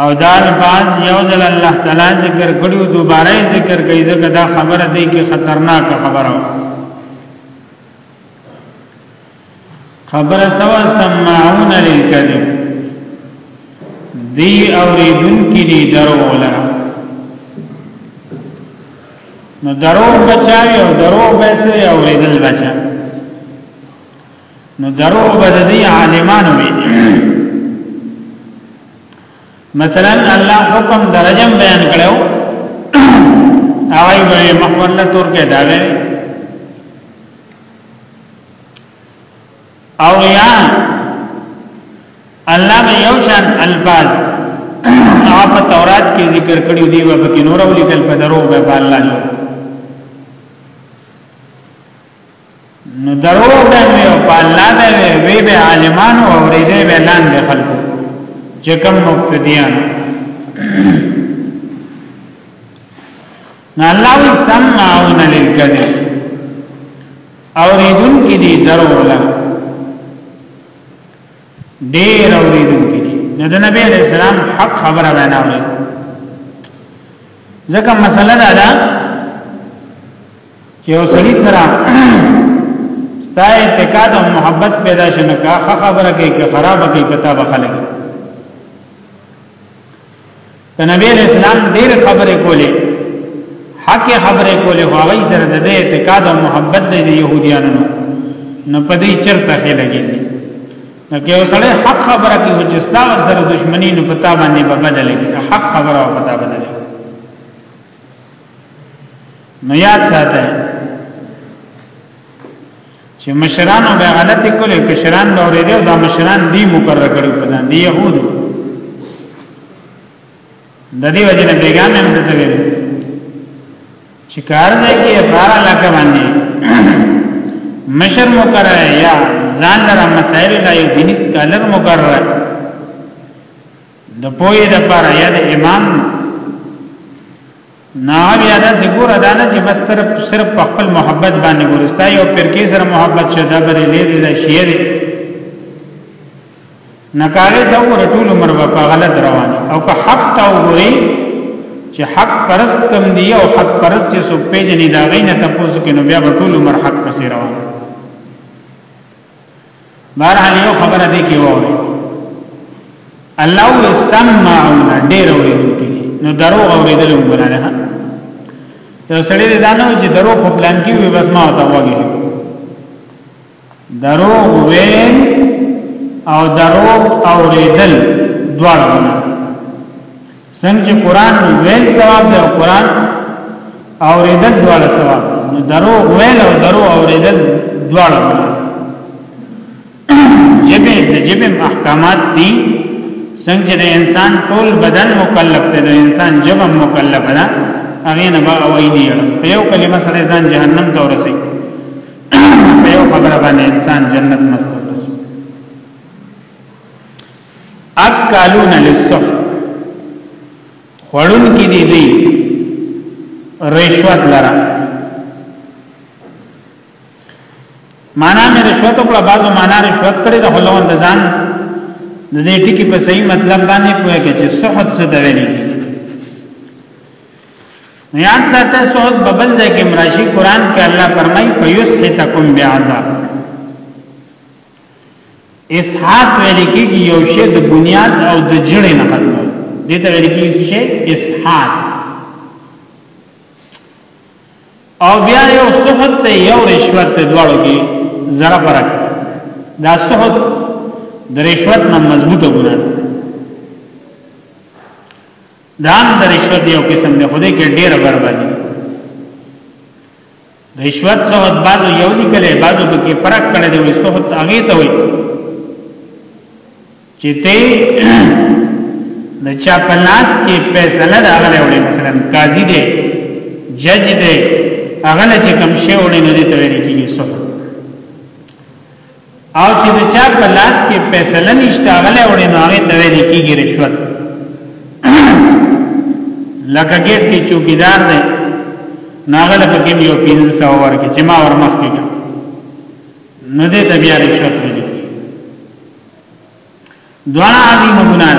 او دا الفاظ یو ځل الله تعالی ذکر کړو دوباره ذکر کوي ځکه دا خبره دی کې خطرناک خبره و خبره سوا سمعون للکذب دی اوریدون کې دی درو ولا نو درو بچاوي او درو پیسې اوریدل بچا نو درو بددی عالمانو وی مثلا الله حکم درجم بیان کړو اوی به مخورله تور کې داوی او یا الله به یو شان الفاظ هغه په تورات کې ذکر کړی دی او په نور ولیکل په درو به الله جوړ نو درو به وي او په الله به وي وی به عالمانو او ریده به لاندې خلکو چې کوم مبتدیان نه الله وي سمعون للکذب او ریدون کې دي درو ولا ډیر او ریدون کې دي نو د نبی علیہ السلام حق خبره وینا وي ځکه مسله دا ده یو سړي سره ستا اعتقاد او محبت پیدا شنه کا خبره کوي که خرابه کوي کتاب خلک ته نبی اسلام ډېر خبره کوله حق خبره کوله خو هغه سره د اعتقاد او محبت د يهوديانو نه پدې چرته کې لګي نو کې وسړې حق خبره کوي چې ستا سره دښمنی نه پتا باندې بدلږي حق خبره او پتا بدلږي نو یاد ساته چې مشرانو به غلطي کولې کشران به اورېدو دا مشران دی مقرر کړو په ځان دی يهودو د دې وجه نه بیګام هم ته ویل چې کار نه کې بار علاقه باندې مشر مقرر یا ځان لپاره مسائل لا یو دیني سکالر مقرر د پوی د پاره یا د امام ناوی ادا ذکر ادا نه چې بس طرف صرف په خپل محبت باندې ورستا یو پر کې سره محبت شه دا بری لري دا شیعه دی نکاله دا ور ټول عمر په غلط روان او که حق تا وګوري چې حق پرست کم دی او حق پرست چې سو پیجنې دا غینه تاسو کې نو بیا ټول عمر حق پسې روان بهر حال یو خبره دی کې وره الله سمعون ډیر اوریدونکي نو درو اوریدل وګورئ نه یو سړی دا نه چې درو په پلان کې وي بس ما ته وګورئ درو وین او درو اوریدل دواړه څنګه چې قران ویل ثواب دی او قران اوریدل دواړه ثواب نو درو ویل او درو اوریدل دواړه جبه د جبه احکامات دي څنګه د انسان ټول بدن مکلف دی د انسان جبه مکلف ده هغه نه به وای دی په یو کلمه سره ځان جهنم ته ورسي په یو خبره باندې انسان جنت مست اکالون للسح خړون کې دي دي رشوت لره معنا مې رشوت په بعضو معنا رشوت کړي د هلوان د ځان د دې ټکی په صحیح مطلب باندې پوهه کې چې سحت څه دی ویلي یاد ساته سحت ببل ځای کې مراشي قران کې الله فرمایي فیسحتکم بعذاب اسحاق ویل کېږي یو شی د بنیاد او د جړې نه ختمو دې ته ویل کېږي چې اسحاق او بیا یو سخت ته یو رشوت ته دواړو کې زره فرق دا سخت د رشوت نه مضبوطه ګناه دا هم د رشوت یو قسم دی خدای کې ډېر بربادي رشوت سوت بعضو یو لیکل بعضو پکې فرق کړی دی وي سوت هغه ته وي چې ته د چا په لاس کې فیصله دا غلې وړي مثلا قاضي دی جج دی هغه چې کوم شی وړي نو دې ته ویل کېږي سوت او چې د چا په لاس کې فیصله نشته غلې وړي نو هغه ته ویل کېږي رشوت لکه ګټ کې چوکیدار دی ناغل په کې یو 1500 ورکه چې ما ورمخ کې نو دې ته بیا رشوت ویل کېږي دواړه عظیم ګناه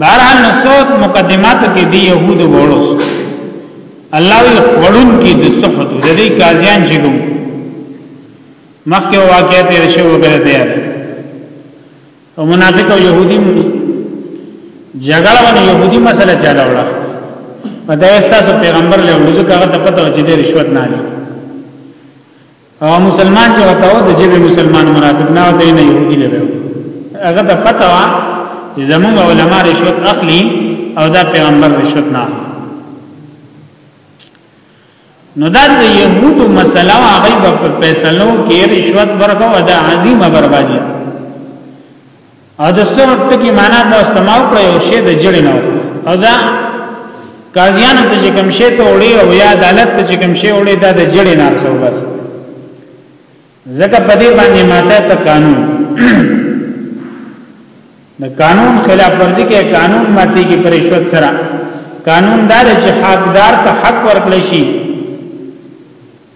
بهرحال نسوت مقدمات کې دی يهود وړوس الله وی خړون کې د سحت د دې قاضیان چې کوم مخکې واقعې تیر شي وګړه دی او منافق او يهودي جګړه باندې يهودي مسله چاله وړه پدایستا سو پیغمبر له ورځو کاغه ته پته چې د رشوت نه لري او مسلمان چې وته او د جبه مسلمان منافق نه وته نه يهودي لبه هغه ته پته وا زموږ علما رشوت اخلي او دا پیغمبر رشوت نه نو دا د يهودو مسله هغه په فیصلو کې رشوت ورکو دا عظیمه بربادي او د سبب ټکی معنا تاسو ته ماو کړی او شی د جړې نه او دا قاضیانو ته چې کوم شی ته وړي او یا عدالت ته چې کوم شی وړي دا د جړې نه څو بس ځکه په دې باندې ماته ته قانون د قانون خلاف ورزي کې قانون ماتي کې پرېښود سره قانون دار چې حقدار ته حق ورکړي شي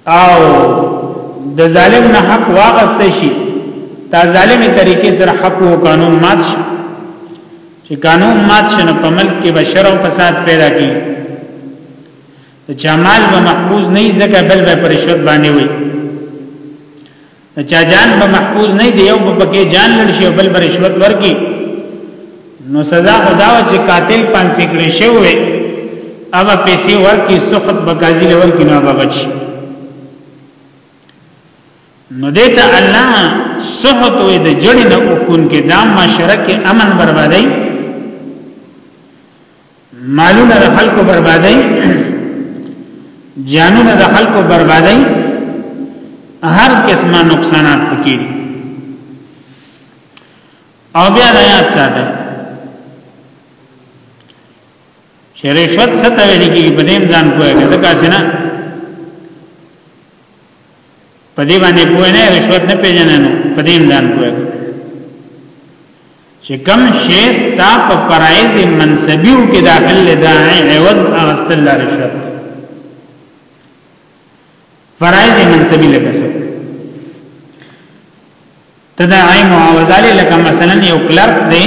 او د ظالم نه حق واغست شي تا ظالمي طریقې سره حق او قانون مات شي چې قانون مات شنه په ملک کې بشر او فساد پیدا کی جمال و محفوظ نه ځکه بل به پرشت باندې وي نه چا جان به محفوظ نه دی یو په کې جان لړ شي بل بر رشوت ورکی نو سزا خدا و چې قاتل پانسي کړي شوی اما پیسې ورکی سخت بقاضي لور کې نه بچ نو دیتا الله سخت وې د جړې نه اوکون کې دام معاشره کې امن بربادي مالونه د خلکو بربادي جانونه د خلکو بربادي هر قسمه نقصانات پکې او بیا د یاد ساته چې رشوت ستوي لګي په دې ځان کوی دا کاسنه په دې باندې پوه نه رشوت نه پیژننو په دې امدان پوه چې کم شی ستا په فرایز منصبیو کې داخل لدا عوض اغستل لا رشوت فرایز منصبی لکه څه تدعی معاوضه لکه مثلا یو کلرک دی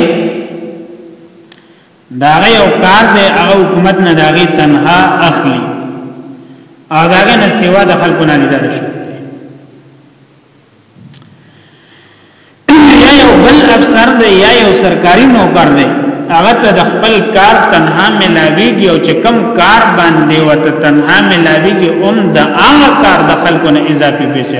داغه یو کار دی هغه حکومت نه داغه تنها اخلي او داغه نه سیوا د خلکو نه لیدل شي یا یو بل افسر دی یا یو سرکاري نوکر دی هغه ته د خپل کار تنها ملاویږي او چې کم کار باندې وته تنها ملاویږي اوم د هغه کار د خلکو نه اضافي پیسې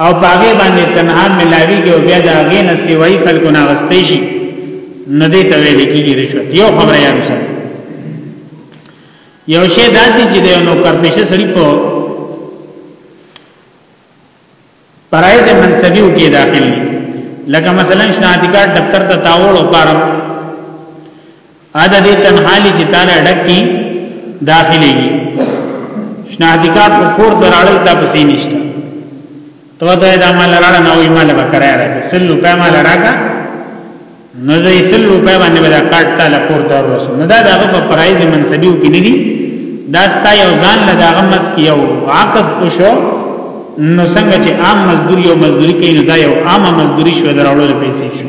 او پاغه باندې تنها ملاویږي او بیا د هغه نه سیوای خلکو نه غستې شي نه دې ته ویل کېږي رشوت یو خبره یې سره یو شی داسې چې د نو کار پېښه سړي په پرایز منصبیو کې داخل لکه مثلا شناعتګار دفتر ته تاوړ او پارم ادا دې تنحالي چې تعالی ډکی داخليږي شناختی کارت په کور دراړل تا پسې نشته تو ته دا مال راړه نه وي مال به کرای راځي سل روپیا مال راکا نو دې سل روپیا باندې به دا کارت تا له کور ته ورسو نو دا دغه په پرایز منسبیو کې نه دي دا ستا یو ځان له دغه مس کې یو عقد وشو نو څنګه چې عام مزدور یو مزدوري کوي نو دا یو عامه مزدوري شو دراړل پیسې شو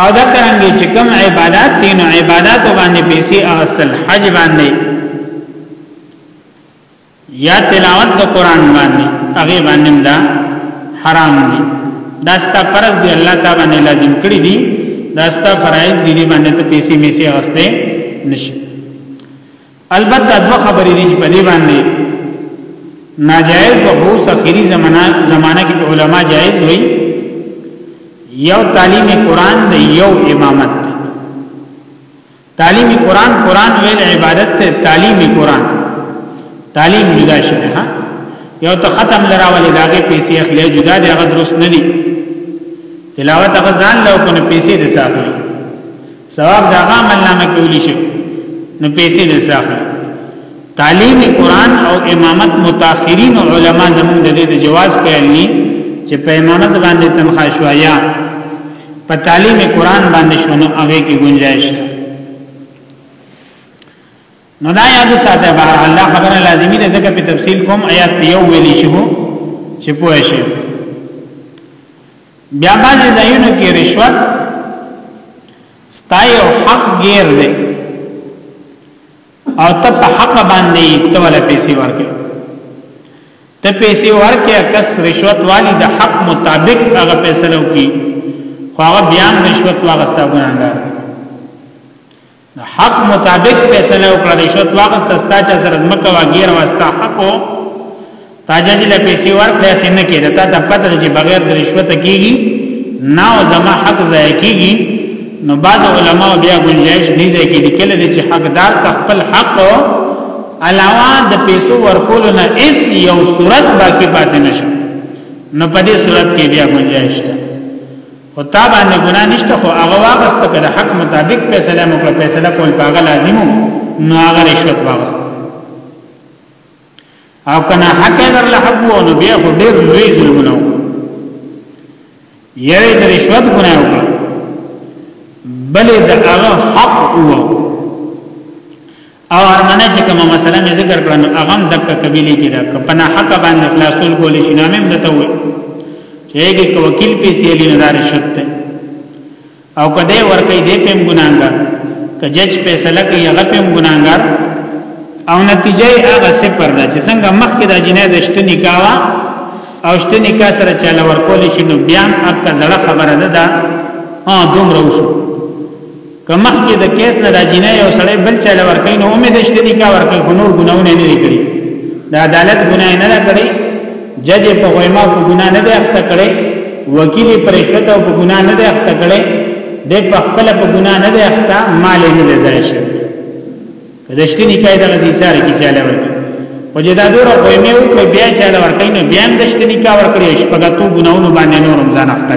او دا څنګه چې کوم عبادت دي نو عبادت باندې پیسې اغستل حج باندې یا تلاوت د قران باندې هغه باندې دا حرام دي دا ستا فرض دی الله تعالی باندې لازم کړی دي دا ستا فرایض دي باندې ته پیسې میسي اغسته نشي البته دوه خبرې دي چې په دې باندې ناجایز به هو سخیری زمانہ زمانہ کې علما جایز وي یو تعلیم قران دی یو امامت دی تعلیم قران قران ویل عبادت ته تعلیم قران تعلیم جدا شته ها یو ته ختم لراولې داګه پیسې اخلي جدا دی هغه درست نه دی تلاوت هغه ځان له کو نه پیسې دي ساتي ثواب دا هغه عمل نامه کې ولشي نو پیسې نه ساخلي تعلیم قران او امامت متأخرین علما زموږ د دې جواز کوي چې په امامت باندې تنخواه شوایا په تعلیم قران باندې شونه هغه کې گنجائش ده نو دا یاد ساته بهر الله خبره لازمی ده ځکه په تفصیل کوم آیات یو ویلی شو چې پوه شي بیا باندې ځایونو کې رشوت ستای او حق غیر دی او ته په حق باندې ته ولا پیسې ورکې ته پیسې ورکې کس رشوت والی د حق مطابق هغه فیصلو کی خو هغه بیان رشوت واغستا ګناګار نو حق مطابق فیصله وکړه د شوت واغست ستا چا سره مکه واګیر واستا حق تاجج له پیسې ورکړې سي نه کېده تا ته پته چې بغیر د رشوت کیږي نه او زما حق ضایع کیږي نو بعض علما بیا گنجائش نه ځای کې لیکل دي چې حقدار ته خپل حق علاوه د پیسو ورکول نه اس یو صورت باقی پاتې نشي نو په دې صورت کې بیا گنجائش ده او تا باندې ګناه نشته خو هغه واغسته که د حق مطابق فیصله مو کړه فیصله کول په هغه لازمو نو هغه رشوت واغسته او کنه حق در له حق وو نو بیا خو ډیر لوی ظلمونه وو یوه د رشوت ګناه وکړه بلې د هغه حق وو او ارمنه چې کومه مسله مې ذکر کړه نو هغه هم دغه قبيله کې ده په نه حق باندې خلاصول کول شي نو هم دته وي چې هغه کو وکیل پیسې لري دار شرط ده او کده ورکې دې په ګناګار که جج فیصله کوي هغه په ګناګار او نتیجه هغه صفر ده چې څنګه مخکې د جنایت شته نکاوا او شته نکاح سره چاله ورکول شي نو بیا اکه زړه خبره ده دا ها دومره وشو که مخکې د کیس نه د جنای او سړی بل چا لور کوي نو امید شته دي کا ورکه خو نور ګناونه نه کړی د عدالت ګناه نه کړی جج په غیما په ګناه نه ده اخته کړی وکیل پرشت او په ګناه نه ده اخته کړی د په خپل په ګناه نه ده اخته مال نه ده ځای شي د شته نکای د غزي سره کی چاله ورکړي او جدا دور غیمه او په بیا چاله ورکړي نو بیا د شته نکاح ورکړي شپږاتو ګناونه باندې نورم ځان اخته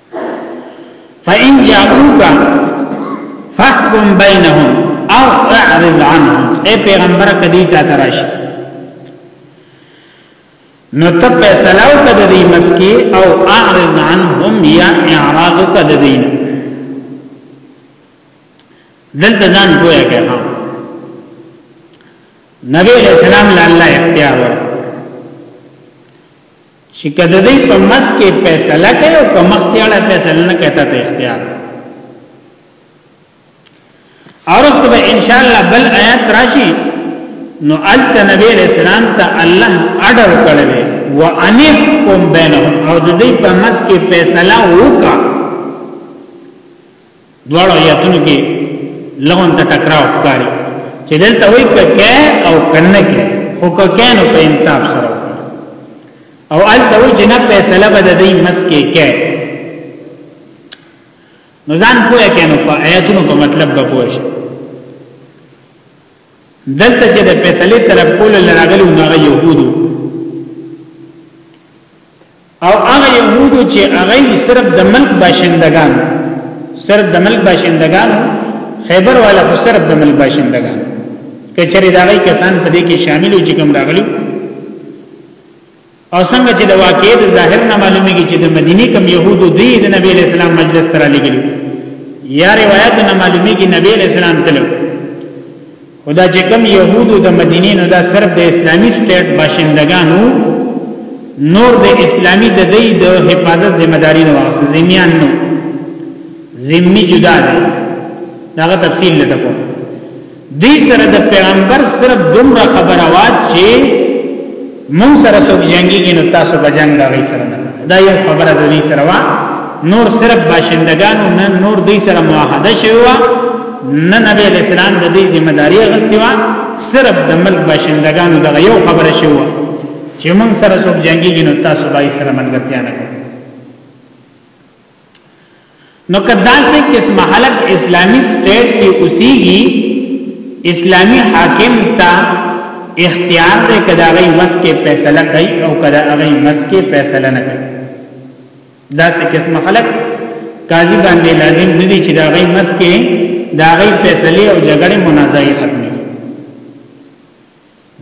فإن جاءوك فاحكم بينهم او اعرض عنهم اے پیغمبر کدی تا تراش نو ته فیصله وکړه د مسکی او اعرض عنهم یا اعراض وکړه د دین دلته ځان کوی کړه نبی علیہ السلام له الله اختیار ورکړ چې کده دې په مس کې فیصله کوي او کوم اختیار فیصله نه کوي ته اختیار اورس ته ان شاء الله بل آیات راشي نو الت نبی رسول الله ته الله اډر کړل و انف کوم بینهم او د دې په مس کې فیصله وکړه دواړو آیاتونو کې لغون ته ټکراو ښکاري چې دلته وایي ککه او کنه کې او ککه نو په انصاف سره او ال ته وایي چې نه فیصله به د دې مسکه کې نو ځان پوهه کینو په آیاتونو په مطلب به پوه شي دلته چې د فیصله طلب کول لراغلی نو هغه يهودو او هغه يهودو چې هغه صرف د ملک باشندگان صرف د ملک باشندگان خیبر والا خو صرف د ملک باشندگان کچره دا غي کسان په دې کې شامل چې کوم راغلي او څنګه چې د واقعې د ظاهر نه معلومیږي چې د مدینه کوم يهودو دی د نبی له سلام مجلس تر لګلي یا روایت نه معلومیږي نبی له سلام تلو خدا چې کوم يهودو د مدینې نو دا صرف د اسلامي سټیټ باشندگانو نور د اسلامي د دی د حفاظت ذمہ داری نه واسطه ذمیان نو ذمی جدا دی داغه تفصیل لټکو دی سره د پیغمبر صرف دومره خبره وا چې مونږ سره څوک جنگيږي نو تاسو به جنگ دا غي سره دا یو خبره د دې سره وا نور صرف باشندگانو نه نور دې سره معاهده شوی وا نه نبی اسلام د دې ذمہ داری غوښتي وا صرف د ملک باشندگانو دا یو خبره شوی وا چې مونږ سره څوک جنگيږي نو تاسو به یې سره ملګرتیا نه کوي نو کدا سه قسم حلق اسلامی سټیټ کې اوسېږي اسلامی حاکم ته اختیار دې کدا غي وس کې فیصله کوي او کدا غي مس کې فیصله نه کوي دا سه قسم حلق قاضي باندې لازم ندي چې دا غي مس کې دا غي فیصله او جګړه منازعه ختمي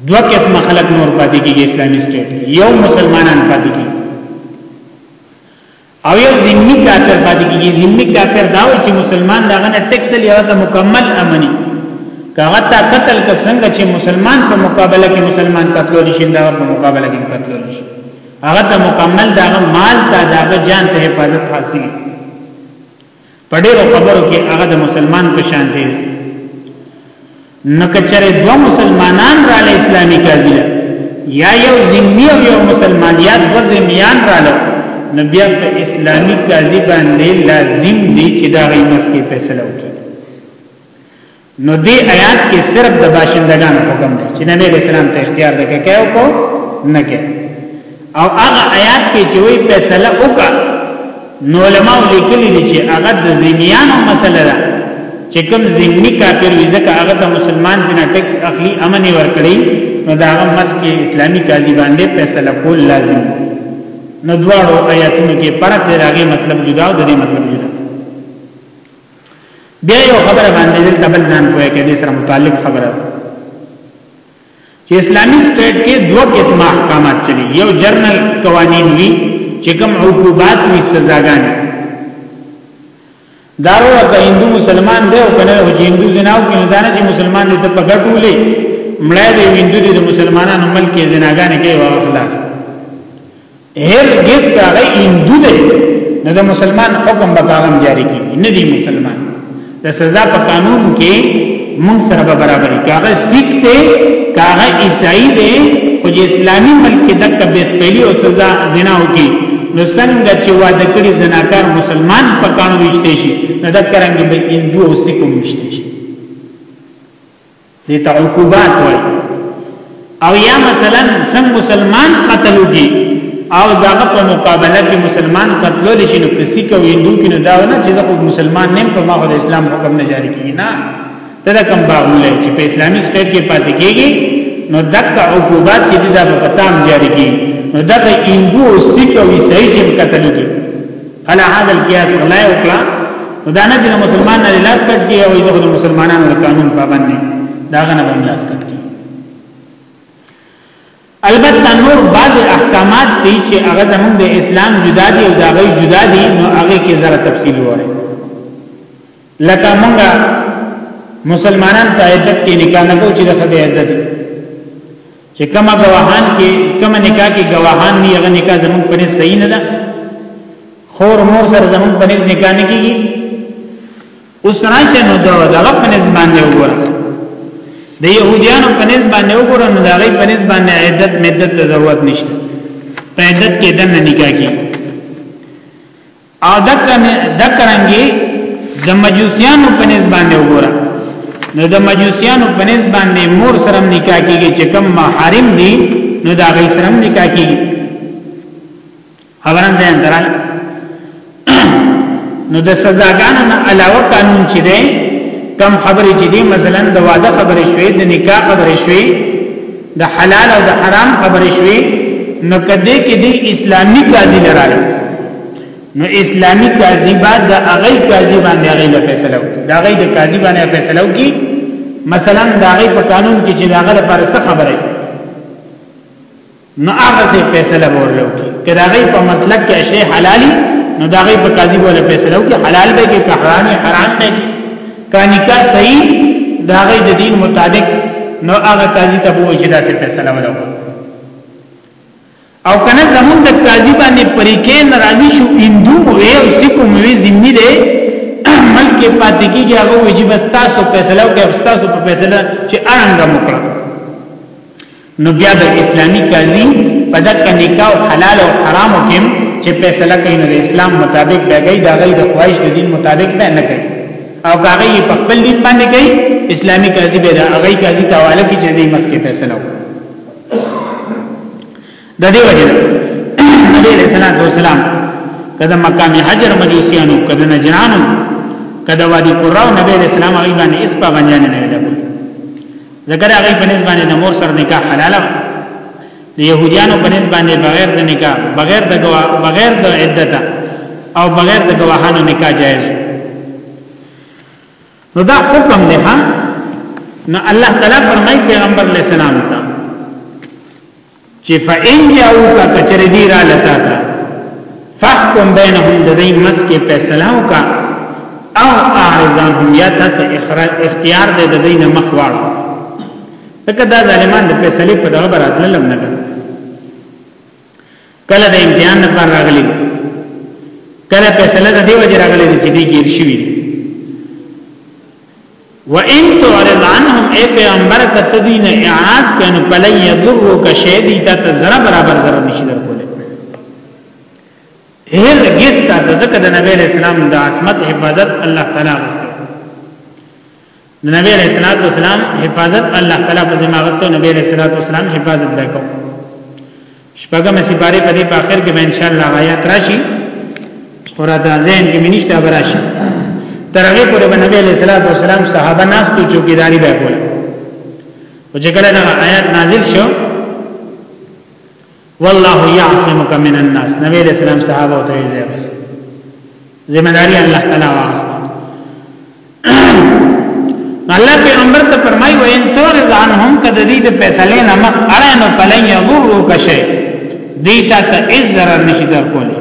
دو قسم خلق نور پاتې کیږي اسلامي سټیټ یو مسلمانان پاتې کیږي او یو ذمي کافر پاتې کیږي ذمي کافر دا وي چې مسلمان دا غنه ټیکس لیو ته مکمل امني کاغه تا قتل کا څنګه چې مسلمان په مقابله کې مسلمان قتل دي شین دا په مقابله کې قتل دي شي هغه ته مکمل دا مال ته دا جان ته حفاظت حاصل په ډیرو خبرو کې هغه د مسلمان په شان دی نو کچره دوه مسلمانان را له اسلامي قاضي له یا یو ذمی او یو مسلمان یا دوه ذمیان را له نو بیا په اسلامي قاضي باندې لازم دی چې دا غي مسکه فیصله وکړي نو دې آیات کې صرف د باشندگان حکم دی چې نبی رسول الله ته اختیار ده کې او کو نه کې او هغه آیات کې چې وی فیصله وکړه نو علماء لیکلي دي چې هغه د زینیانو مسله ده چې کوم زینی کافر وي ځکه هغه د مسلمان بنا ټیکس اخلي امن ورکړي نو دا هغه مت کې اسلامي قاضي باندې فیصله کول لازم نو دواړو آیاتونو کې فرق دی راغی مطلب جدا او د دې مطلب جدا بیا یو خبره باندې د تبل ځان کوی کې د سره متعلق خبره چې اسلامي سټیټ کې دوه قسم احکامات چلی یو جرنل قوانین وی چې کوم عقوبات وی سزاګانې دارو که هندو مسلمان دی او کنه چې هندو زناو کې نه دانه چې مسلمان دې ته پګټولې مړای دی هندو دې مسلمانانو ملک کې زناګانې کوي واخلاص هرگز کاغه هندو دی نو د مسلمان حکم به کاغم جاری کی نه دی مسلمان د سزا په قانون کې مونږ سره به برابر دی کاغه سیک دی کاغه عیسائی دی خو چې اسلامی ملک کې دک بیت پهلی او سزا زنا وکي نو څنګه چې واده کړی زناکار مسلمان په قانون وشته شي نو دک رنګ به هندو او سیکو وشته شي دې ته عقوبات وایي او یا مثلا سم مسلمان قتل وکي او داغه په مقابله کې مسلمان قتل لري چې نو کسی کو هندو کې نه داونه چې زه مسلمان نیم په ما خو د اسلام حکم نه جاری کیږي نه دا کم باغونه چې په اسلامي سټیټ کې پاتې کیږي نو دغه عقوبات چې دا په تام جاری کیږي نو دغه هندو او سکه او عیسائی چې قتل کیږي الا هاذا القياس غلا وکړه دا نه چې مسلمان نه لاس کټ کی او یې د مسلمانانو د قانون پابند نه دا غنه باندې لاس کټ کی البته نور بعض احکامات دي چې هغه زموږ د اسلام جدا دي او دا غي جدا دي نو هغه کې زره تفصیل وره لکه مونږه مسلمانان په عدت کې نکاح نه کوو چې د خځې عدت چې کما گواهان کې کما نکاح کې گواهان نه هغه نکاح زموږ په نس صحیح نه ده خور مور سره زموږ په نس نکاح نه کیږي اوس راشه نو دا دغه په نس باندې وګوره د يهوديانو په نس باندې وګوره نو دغه په نس باندې عدت مدت ضرورت نشته په عدت کې دنه نکاح کیږي او دکرنګي د مجوسیانو په نس باندې وګوره نو د مجوسیانو په نس باندې مور سره نکاح کیږي چې کوم محرم دي نو دا غي سره نکاح کیږي خبرم ځان درای نو د سزاګانو نه علاوه قانون چې دی کم خبرې چې دی مثلا د واده خبرې شوې د نکاح خبرې شوې د حلال او د حرام خبرې شوې نو کده کې دی اسلامی قاضي لراله نو اسلامی قاضي بعد د هغه قاضي باندې هغه له فیصله وکړي دا هغه د قاضي باندې فیصله وکړي مثلا دا هغه په قانون کې چې دا هغه لپاره څه خبره نو هغه څه فیصله ورلو کی کدا غي په مسلک کې شی حلالي نو دا غي په قاضي بوله فیصله وکړي حلال به کې حرامي حرام به کې کا نکاح صحیح دا غي د دین مطابق نو هغه قاضي ته وایي چې دا څه فیصله وکړه او کنه زمون د قاضي باندې پریکې ناراضي شو هندو مو وي او سکو مو وي ذمہ ده ملک پاتې کیږي هغه وجي بس تاسو فیصله او که تاسو په فیصله چې ارنګ مو کړو نو بیا به اسلامی قاضی په دغه نکاح حلال او حرام کې چې فیصله کوي نو اسلام مطابق به کوي دا غي د خواهش د دین مطابق به نه کوي او هغه یې په خپل دین باندې کوي اسلامی قاضی به دا هغه قاضی ته حواله کوي چې دې مسکه فیصله وکړي د دې وجه نبی علیہ الصلوۃ والسلام کله مقام حجر مجوسیانو کله نجرانو کله وادي قرا نبی علیہ السلام هغه باندې اس په باندې نه ویل ذکر هغه په نسبت باندې د مور سره نکاح حلال و د يهوديانو په نسبت باندې بغیر د نکاح بغیر د گواه بغیر د عدت او بغیر د گواهانو نکاح جائز نو دا حکم دی ها نو الله تعالی فرمای پیغمبر علیہ السلام ته چې فإن جاءوك کچره دی را لتا تا فحكم بينهم د دې مس کې فیصله وکا او اعرضهم یا ته اختیار دې د دې نه مخ واړو تک دا ظالمان د فیصله په دغه براتل لم نه کله د امتحان لپاره راغلي کله فیصله د دې وجه راغلي چې دې ګیر شوی و ان تعرض عنهم اے پیغمبر کتدین اعراض کین فلن یضرک شیدی تا تزرا برابر زر نشی در کوله هر گس تا ذکر د نبی علیہ السلام د عصمت حفاظت الله تعالی غسته د نبی علیہ الصلوۃ والسلام حفاظت الله تعالی په ذمہ غسته نبی علیہ الصلوۃ والسلام حفاظت وکاو شپږم سپاره په دې په اخر کې به ان شاء الله آیات راشي سورہ ذهن کې منشته براشي ترغه پورې به نبی علیہ الصلوۃ والسلام صحابه ناس ته چوکیداری به کول او چې کله هغه آیات نازل شو والله يعصمك من الناس نبی علیہ السلام صحابه ته یې ځای بس ذمہ داری الله تعالی واغسته الله پیغمبر ته فرمایي و ان تور عنهم کده دې د فیصله نه مخ اړه نه پلن یغرو کشه دې ته ته از ضرر نشي در کولی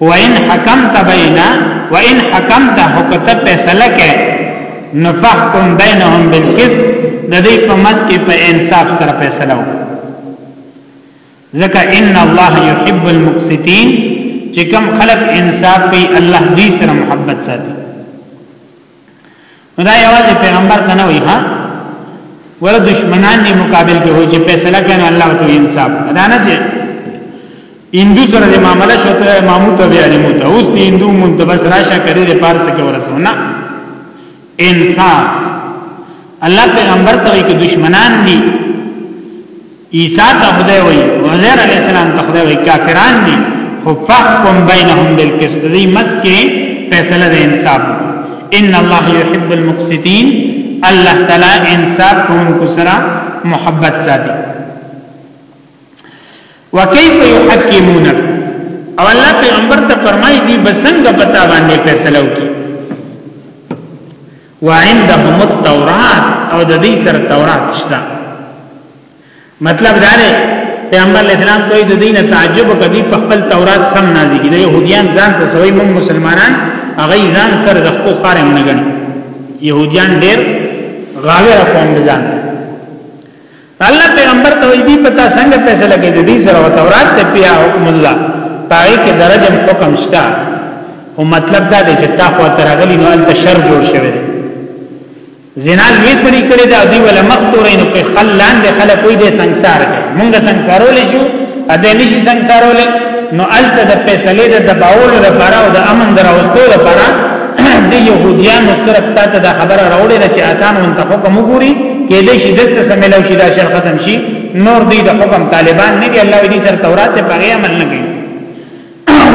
و ان حکمت بینا و ان حکمت حکمت فیصله کې نفحکم بینهم بالقسط د دې په مس کې په انصاف سره فیصله وکړه ځکه ان الله يحب المقسطين چې کوم خلق انصاف کوي الله دې سره محبت ساتي دا یوازې پیغمبر ته نه وي ها ور دشمنان یې مقابل کې وي چې فیصله کوي الله ته انصاف ادا نه چې هندو سره د معاملې شوته مامو ته ویالي مو ته اوس د هندو مونږ ته بس راشه کړي د پارس کې ورسونه انصاف الله پیغمبر ته وی کې دشمنان دي عیسی ته خدای وی عزیر علی السلام ته خدای وی کافران دي خو فحکم بینهم بالقسط دی مسکه فیصله د انصاف ان الله يحب المقسطين الله تعالی انصاف کوونکو سره محبت ساتي وکيف يحكمونك او الله پیغمبر ته فرمایي دی بسنګ پتا باندې فیصله وکي وعندهم التوراۃ او د دې سره تورات شته مطلب دا دی پیغمبر اسلام کوئی د دینه تعجب کوي په خپل تورات سم نازي دي يهوديان ځان ته سوي موږ مسلمانان هغه ځان سره د خپل خارم نه ګڼي يهوديان ډېر غاوی را کوم ځان الله پیغمبر ته وی دی پتا څنګه فیصله کوي د دې سره او تورات ته بیا حکم الله پای کې درجه حکم شته او مطلب دا دی چې تا خو ترغلی نو انت شر جوړ شوی دی زنا لوی سړي کړی دا دی ولا مختورین په خلان د خلک وې د ਸੰسار کې مونږ ਸੰسارول شو ا دې نشي څنګه سارولې نو الته د فیصله د دباولو لپاره او د امن دراوستو لپاره د يهوديانو صرف تا ته دا خبره راوړې ده چې آسان اون ته حکم وګوري کې دې شي دلته سملو شي دا شر ختم شي نور دې د حکم طالبان نه دي الله دې سر تورات په هغه عمل نه کوي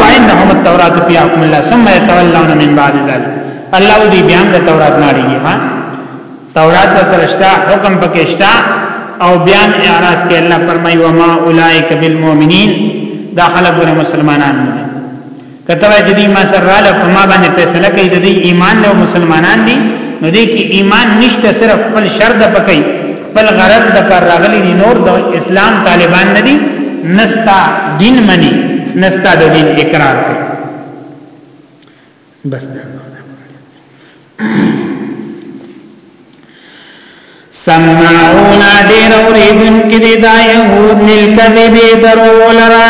وعندهم التوراة فيها حكم الله ثم يتولون من بعد ذلك الله دې بیان د تورات نه لري ها تورات سرشتہ حکم پکشتہ او بیان اعراض کې الله فرمایي وما اولائک بالمؤمنین دا خلک ور مسلمانان نه کته چې دې ما سره رااله په ما باندې فیصله کوي د دې ایمان له مسلمانان دي نو دې کې ایمان نشته صرف خپل شر د پکې بل غرض د پر راغلی دی نور د اسلام طالبان نه دي نستا دین منی نستا د دین اقرار کوي بس دا سمعون دیر اوریدن کی دی دا یهود للکذبی درو لرا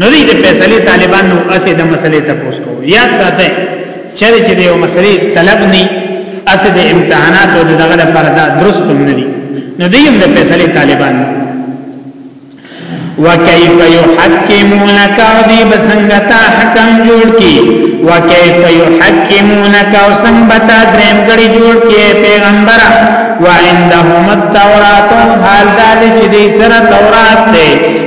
نو دې فیصله طالبان نو اسې د مسلې ته پوسټو یاد ساته چره چې د یو مسلې طلب نه اسې د امتحانات او دغه لپاره دا درست نه دي نو دې هم د فیصله طالبان وکيف يحكمونك او دې بسنګتا حکم جوړ کی وکيف يحكمونك او سنبتا دریم غړي جوړ کی پیغمبر وعندهم التوراۃ حال ذلك دې سره تورات ته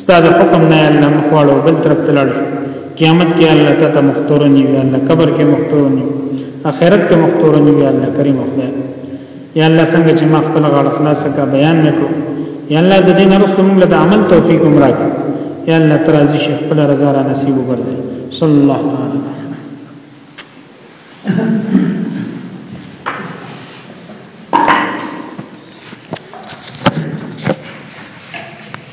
ستا د حکم نه الله مخواړو بل طرف ته لاړ شو قیامت کې الله ته ته مختور نه وي الله قبر کې مختور نه اخرت کې مختور نه وي الله کریم خدای یا الله څنګه چې ما خپل غاړه خلاص کا بیان نکړو یا الله د دین رسو موږ له عمل توفیق عمره یا الله ترازی شیخ خپل رضا را نصیب وګرځي صلی الله تعالی